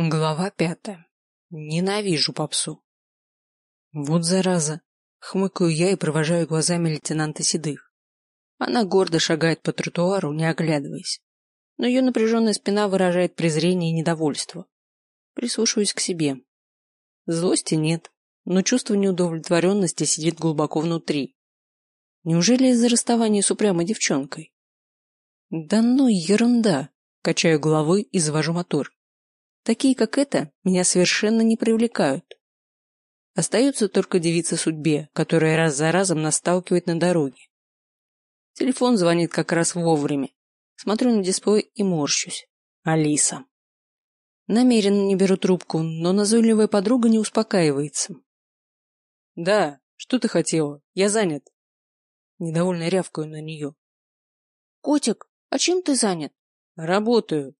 Глава пятая. Ненавижу попсу. Вот зараза. Хмыкаю я и провожаю глазами лейтенанта Седых. Она гордо шагает по тротуару, не оглядываясь. Но ее напряженная спина выражает презрение и недовольство. Прислушиваюсь к себе. Злости нет, но чувство неудовлетворенности сидит глубоко внутри. Неужели из-за расставания с упрямой девчонкой? Да ну ерунда. Качаю головой и завожу мотор. Такие, как эта, меня совершенно не привлекают. Остаются только девицы судьбе, которая раз за разом нас сталкивает на дороге. Телефон звонит как раз вовремя. Смотрю на дисплей и морщусь. Алиса. Намеренно не беру трубку, но назойливая подруга не успокаивается. Да, что ты хотела? Я занят. Недовольно рявкаю на нее. Котик, а чем ты занят? Работаю.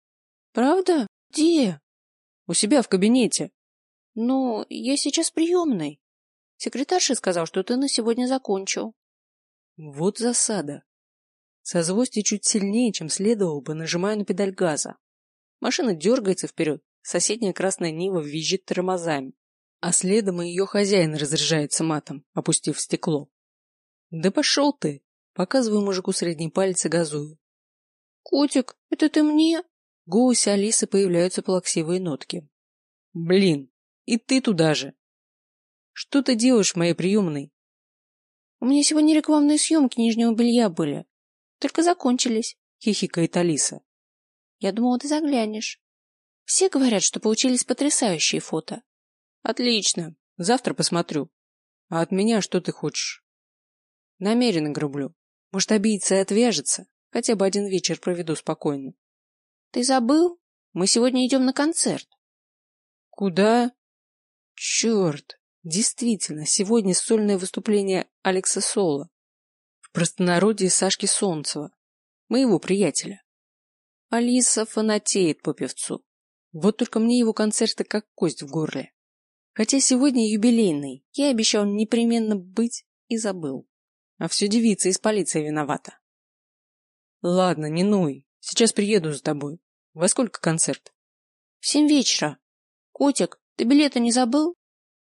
Правда? Где? У себя в кабинете. Ну, я сейчас приемной. Секретарша сказал, что ты на сегодня закончил. Вот засада. Со злости чуть сильнее, чем следовало бы, нажимаю на педаль газа. Машина дергается вперед, соседняя красная Нива визжит тормозами, а следом и ее хозяин разряжается матом, опустив стекло. Да пошел ты! Показываю мужику средний палец и газую. Котик, это ты мне? Голосе Алисы появляются плаксивые нотки. Блин, и ты туда же. Что ты делаешь в моей приемной? У меня сегодня рекламные съемки нижнего белья были. Только закончились, хихикает Алиса. Я думала, ты заглянешь. Все говорят, что получились потрясающие фото. Отлично. Завтра посмотрю. А от меня что ты хочешь? Намеренно грублю. Может, обидится и отвяжется. Хотя бы один вечер проведу спокойно. Ты забыл? Мы сегодня идем на концерт. Куда? Черт! Действительно, сегодня сольное выступление Алекса Соло. В простонародье Сашки Солнцева, моего приятеля. Алиса фанатеет по певцу. Вот только мне его концерты как кость в горле. Хотя сегодня юбилейный, я обещал непременно быть и забыл. А все девица из полиции виновата. Ладно, не ной. Сейчас приеду за тобой. Во сколько концерт? В семь вечера. Котик, ты билеты не забыл?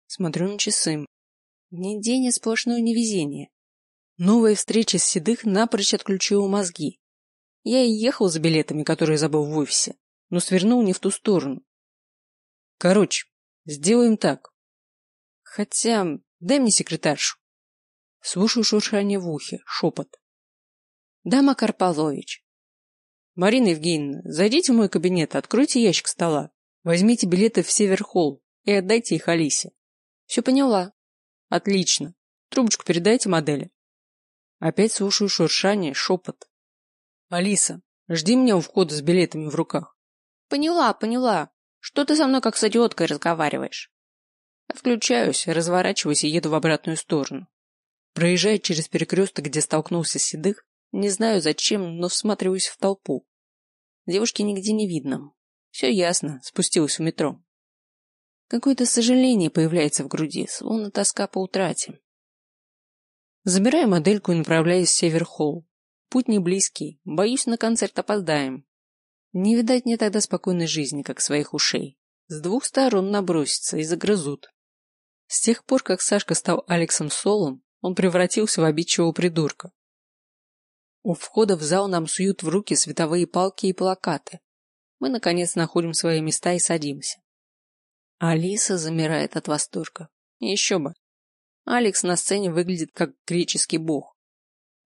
Смотрю на часы. Не день, а сплошное невезение. Новая встреча с Седых напрочь отключила мозги. Я и ехал за билетами, которые забыл в офисе, но свернул не в ту сторону. Короче, сделаем так. Хотя, дай мне секретаршу. Слушаю шуршание в ухе, шепот. Да, Макар Павлович, Марина Евгеньевна, зайдите в мой кабинет, откройте ящик стола, возьмите билеты в Северхолл и отдайте их Алисе. Все поняла. Отлично. Трубочку передайте модели. Опять слушаю шуршание, шепот. Алиса, жди меня у входа с билетами в руках. Поняла, поняла. Что ты со мной как с идиоткой разговариваешь? Включаюсь, разворачиваюсь и еду в обратную сторону. Проезжая через перекресток, где столкнулся с Седых, не знаю зачем, но всматриваюсь в толпу. Девушки нигде не видно. Все ясно, спустилась в метро. Какое-то сожаление появляется в груди, словно тоска по утрате. Забираю модельку и направляюсь в Северхолл. Путь не близкий, боюсь, на концерт опоздаем. Не видать мне тогда спокойной жизни, как своих ушей. С двух сторон набросятся и загрызут. С тех пор, как Сашка стал Алексом Солом, он превратился в обидчивого придурка. У входа в зал нам суют в руки световые палки и плакаты. Мы, наконец, находим свои места и садимся. Алиса замирает от восторга. Еще бы. Алекс на сцене выглядит как греческий бог.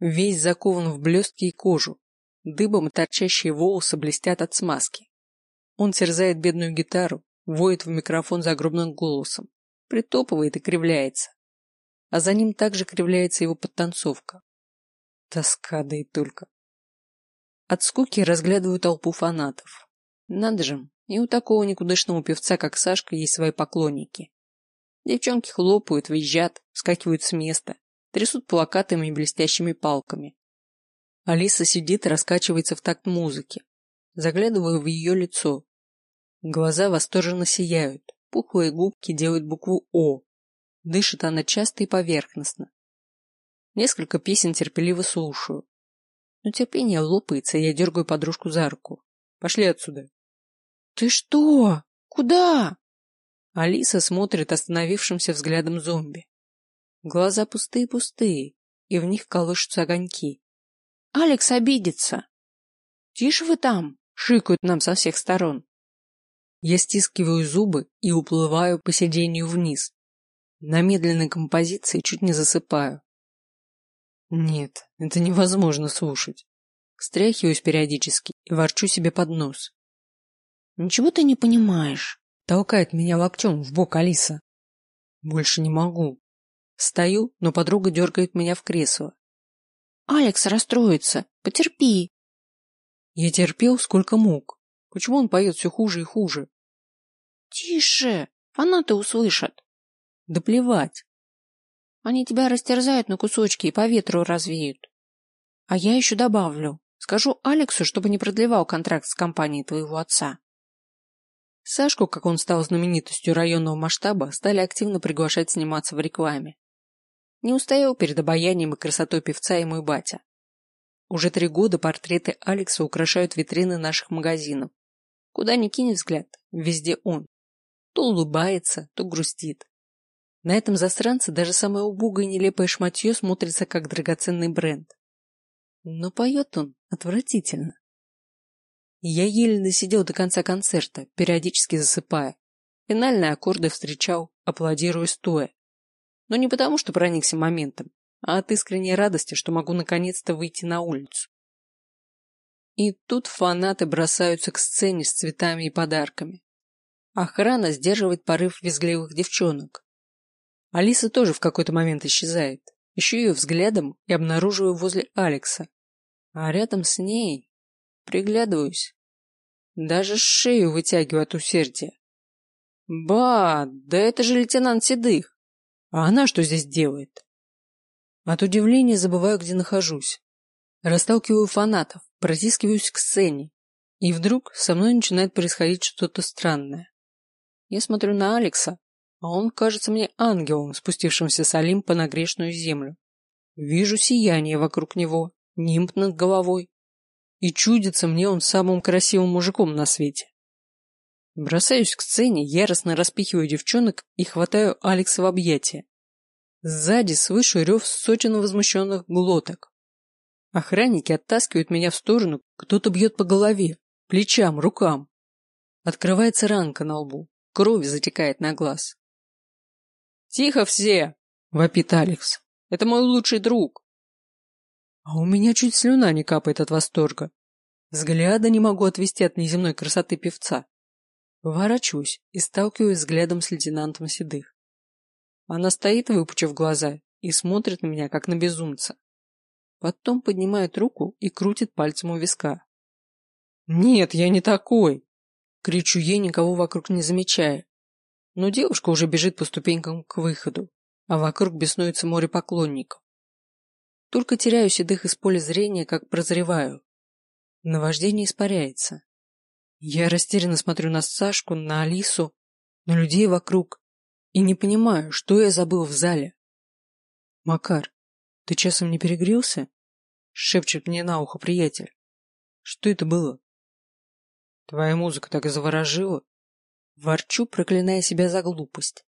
Весь закован в блестки и кожу. Дыбом торчащие волосы блестят от смазки. Он терзает бедную гитару, воет в микрофон загробным голосом, притопывает и кривляется. А за ним также кривляется его подтанцовка. Тоска, да и только. От скуки разглядываю толпу фанатов. Надо же, и у такого никудышного певца, как Сашка, есть свои поклонники. Девчонки хлопают, визжат, вскакивают с места, трясут плакатами и блестящими палками. Алиса сидит и раскачивается в такт музыки. Заглядываю в ее лицо. Глаза восторженно сияют, пухлые губки делают букву О. Дышит она часто и поверхностно. Несколько песен терпеливо слушаю. Но терпение лопается, и я дергаю подружку за руку. Пошли отсюда. Ты что? Куда? Алиса смотрит остановившимся взглядом зомби. Глаза пустые-пустые, и в них колышутся огоньки. Алекс обидится. Тише вы там, шикают нам со всех сторон. Я стискиваю зубы и уплываю по сиденью вниз. На медленной композиции чуть не засыпаю. Нет, это невозможно слушать. Стряхиваюсь периодически и ворчу себе под нос. Ничего ты не понимаешь. Толкает меня локтем в бок Алиса. Больше не могу. Стою, но подруга дергает меня в кресло. Алекс расстроится. Потерпи. Я терпел сколько мог. Почему он поет все хуже и хуже? Тише. Фанаты услышат. Да плевать. Они тебя растерзают на кусочки и по ветру развеют. А я еще добавлю. Скажу Алексу, чтобы не продлевал контракт с компанией твоего отца. Сашку, как он стал знаменитостью районного масштаба, стали активно приглашать сниматься в рекламе. Не устоял перед обаянием и красотой певца и мой батя. Уже три года портреты Алекса украшают витрины наших магазинов. Куда ни кинь взгляд, везде он. То улыбается, то грустит. На этом засранце даже самое убогое и нелепое шматье смотрится как драгоценный бренд. Но поет он отвратительно. Я еле досидел до конца концерта, периодически засыпая. Финальные аккорды встречал, аплодируя стоя. Но не потому, что проникся моментом, а от искренней радости, что могу наконец-то выйти на улицу. И тут фанаты бросаются к сцене с цветами и подарками. Охрана сдерживает порыв визгливых девчонок. Алиса тоже в какой-то момент исчезает. Ищу ее взглядом и обнаруживаю возле Алекса. А рядом с ней Приглядываюсь. Даже шею вытягиваю от усердия. Ба, да это же лейтенант Седых. А она что здесь делает? От удивления забываю, где нахожусь. Расталкиваю фанатов, протискиваюсь к сцене. И вдруг со мной начинает происходить что-то странное. Я смотрю на Алекса, а он кажется мне ангелом, спустившимся с Олимпа на грешную землю. Вижу сияние вокруг него, нимб над головой, и чудится мне он самым красивым мужиком на свете. Бросаюсь к сцене, яростно распихиваю девчонок и хватаю Алекса в объятия. Сзади слышу рев сотен возмущенных глоток. Охранники оттаскивают меня в сторону, кто-то бьет по голове, плечам, рукам. Открывается ранка на лбу, кровь затекает на глаз. «Тихо все!» — вопит Алекс. «Это мой лучший друг!» А у меня чуть слюна не капает от восторга. Взгляда не могу отвести от неземной красоты певца. Ворочусь и сталкиваюсь взглядом с лейтенантом Седых. Она стоит, выпучив глаза, и смотрит на меня, как на безумца. Потом поднимает руку и крутит пальцем у виска. «Нет, я не такой!» Кричу ей, никого вокруг не замечая. Но девушка уже бежит по ступенькам к выходу, а вокруг беснуется море поклонников. Только теряю седых из поля зрения, как прозреваю. Наваждение испаряется. Я растерянно смотрю на Сашку, на Алису, на людей вокруг и не понимаю, что я забыл в зале. Макар, ты часом не перегрелся? Шепчет мне на ухо приятель. Что это было? Твоя музыка так и заворожила. Ворчу, проклиная себя за глупость.